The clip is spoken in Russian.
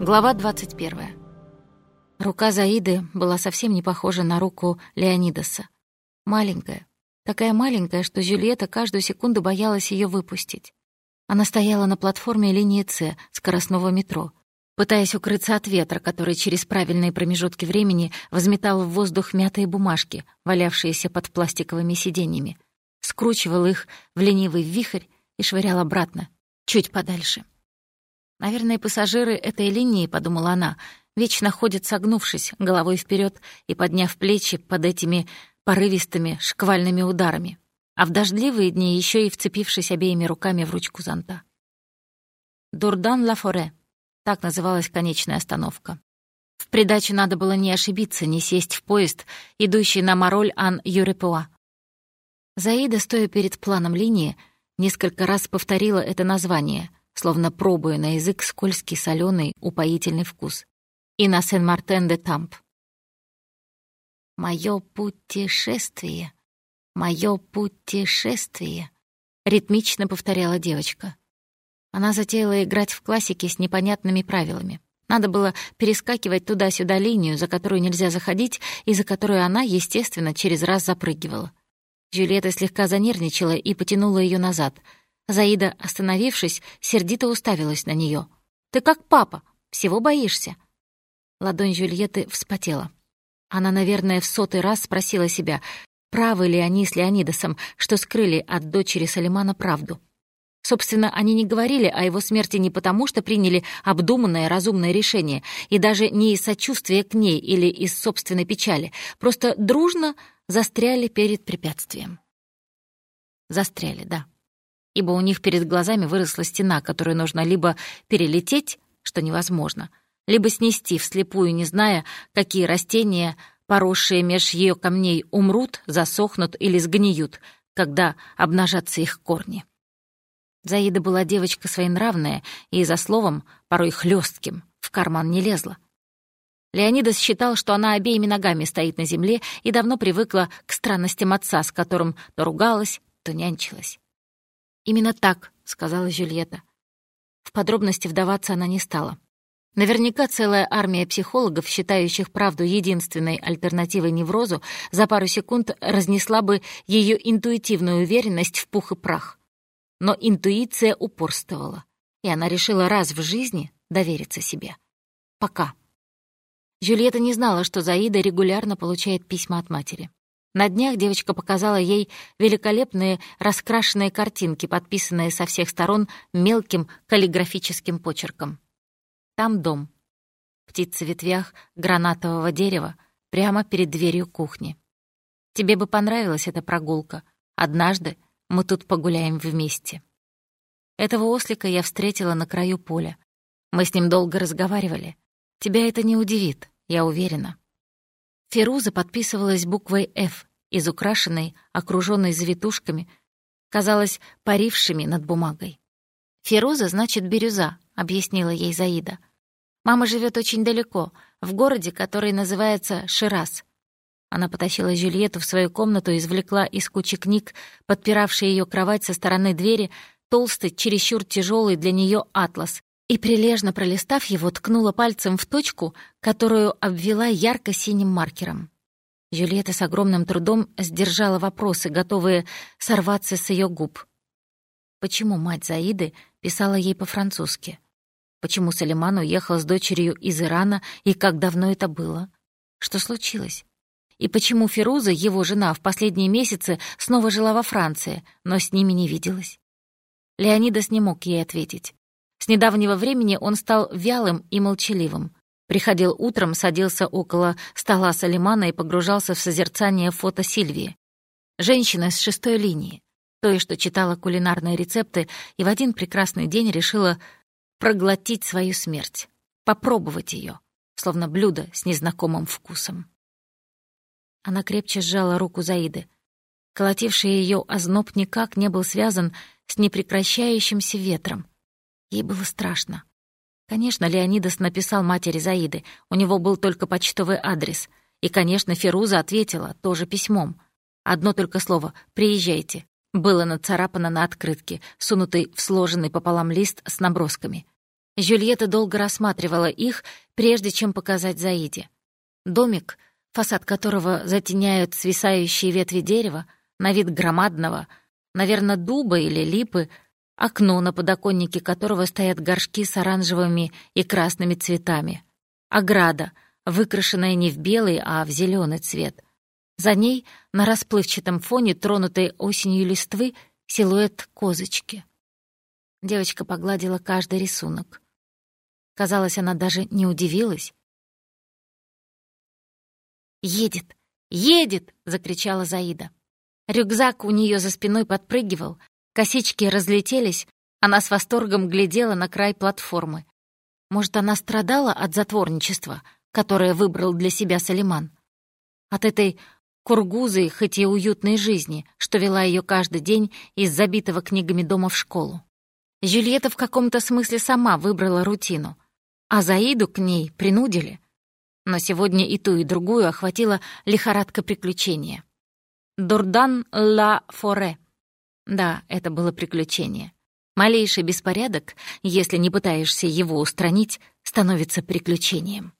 Глава 21. Рука Заиды была совсем не похожа на руку Леонидаса. Маленькая, такая маленькая, что Жюльетта каждую секунду боялась ее выпустить. Она стояла на платформе линии С скоростного метро, пытаясь укрыться от ветра, который через правильные промежутки времени возметал в воздух мятые бумажки, валявшиеся под пластиковыми сиденьями, скручивал их в ленивый вихрь и швырял обратно, чуть подальше. Наверное, пассажиры этой линии, подумала она, вечно ходят согнувшись, головой вперед и подняв плечи под этими порывистыми шквальными ударами, а в дождливые дни еще и вцепившись обеими руками в ручку зонта. Дурдан-Ла-Форе — так называлась конечная остановка. В придачу надо было не ошибиться, не сесть в поезд, идущий на Мароль-Ан-Юрепуа. Заида, стоя перед планом линии, несколько раз повторила это название — словно пробуя на язык скользкий, соленый, упоительный вкус. И на Сен-Мартен-де-Тамп. «Моё путешествие, моё путешествие», — ритмично повторяла девочка. Она затеяла играть в классике с непонятными правилами. Надо было перескакивать туда-сюда линию, за которую нельзя заходить, и за которую она, естественно, через раз запрыгивала. Джульетта слегка занервничала и потянула ее назад — Заида, остановившись, сердито уставилась на нее. «Ты как папа, всего боишься». Ладонь Жюльетты вспотела. Она, наверное, в сотый раз спросила себя, правы ли они с Леонидосом, что скрыли от дочери Салимана правду. Собственно, они не говорили о его смерти не потому, что приняли обдуманное разумное решение, и даже не из сочувствия к ней или из собственной печали, просто дружно застряли перед препятствием. Застряли, да ибо у них перед глазами выросла стена, которую нужно либо перелететь, что невозможно, либо снести вслепую, не зная, какие растения, поросшие меж ее камней, умрут, засохнут или сгниют, когда обнажатся их корни. Заида была девочка своенравная и, за словом, порой хлестким, в карман не лезла. Леонидас считал, что она обеими ногами стоит на земле и давно привыкла к странностям отца, с которым то ругалась, то нянчилась. «Именно так», — сказала Жюльетта. В подробности вдаваться она не стала. Наверняка целая армия психологов, считающих правду единственной альтернативой неврозу, за пару секунд разнесла бы ее интуитивную уверенность в пух и прах. Но интуиция упорствовала, и она решила раз в жизни довериться себе. Пока. Жюльетта не знала, что Заида регулярно получает письма от матери. На днях девочка показала ей великолепные раскрашенные картинки, подписанные со всех сторон мелким каллиграфическим почерком. Там дом. Птицы в ветвях гранатового дерева прямо перед дверью кухни. Тебе бы понравилась эта прогулка. Однажды мы тут погуляем вместе. Этого ослика я встретила на краю поля. Мы с ним долго разговаривали. Тебя это не удивит, я уверена. Феруза подписывалась буквой «Ф», из украшенной, окруженной завитушками, казалось, парившими над бумагой. «Феруза значит бирюза», — объяснила ей Заида. «Мама живет очень далеко, в городе, который называется Шираз». Она потащила Жюльетту в свою комнату и извлекла из кучи книг, подпиравшей ее кровать со стороны двери, толстый, чересчур тяжелый для нее атлас, и, прилежно пролистав его, ткнула пальцем в точку, которую обвела ярко-синим маркером. Юлиета с огромным трудом сдержала вопросы, готовые сорваться с ее губ. Почему мать Заиды писала ей по-французски? Почему Салиман уехал с дочерью из Ирана и как давно это было? Что случилось? И почему Феруза, его жена, в последние месяцы снова жила во Франции, но с ними не виделась? Леонидас не мог ей ответить. С недавнего времени он стал вялым и молчаливым. Приходил утром, садился около стола Салимана и погружался в созерцание фото Сильвии. Женщина с шестой линии, той, что читала кулинарные рецепты и в один прекрасный день решила проглотить свою смерть, попробовать ее, словно блюдо с незнакомым вкусом. Она крепче сжала руку Заиды. Колотивший ее озноб никак не был связан с непрекращающимся ветром, Ей было страшно. Конечно, Леонидас написал матери Заиды, у него был только почтовый адрес. И, конечно, Феруза ответила, тоже письмом. Одно только слово «приезжайте» было нацарапано на открытке, сунутой в сложенный пополам лист с набросками. Жюльетта долго рассматривала их, прежде чем показать Заиде. Домик, фасад которого затеняют свисающие ветви дерева, на вид громадного, наверное, дуба или липы, окно, на подоконнике которого стоят горшки с оранжевыми и красными цветами, ограда, выкрашенная не в белый, а в зеленый цвет. За ней, на расплывчатом фоне, тронутой осенью листвы, силуэт козочки. Девочка погладила каждый рисунок. Казалось, она даже не удивилась. «Едет! Едет!» — закричала Заида. Рюкзак у нее за спиной подпрыгивал, косички разлетелись, она с восторгом глядела на край платформы. Может, она страдала от затворничества, которое выбрал для себя Салиман? От этой кургузой, хоть и уютной жизни, что вела ее каждый день из забитого книгами дома в школу. Жюльетта в каком-то смысле сама выбрала рутину — а Заиду к ней принудили. Но сегодня и ту, и другую охватила лихорадка приключения. Дурдан ла форе. Да, это было приключение. Малейший беспорядок, если не пытаешься его устранить, становится приключением.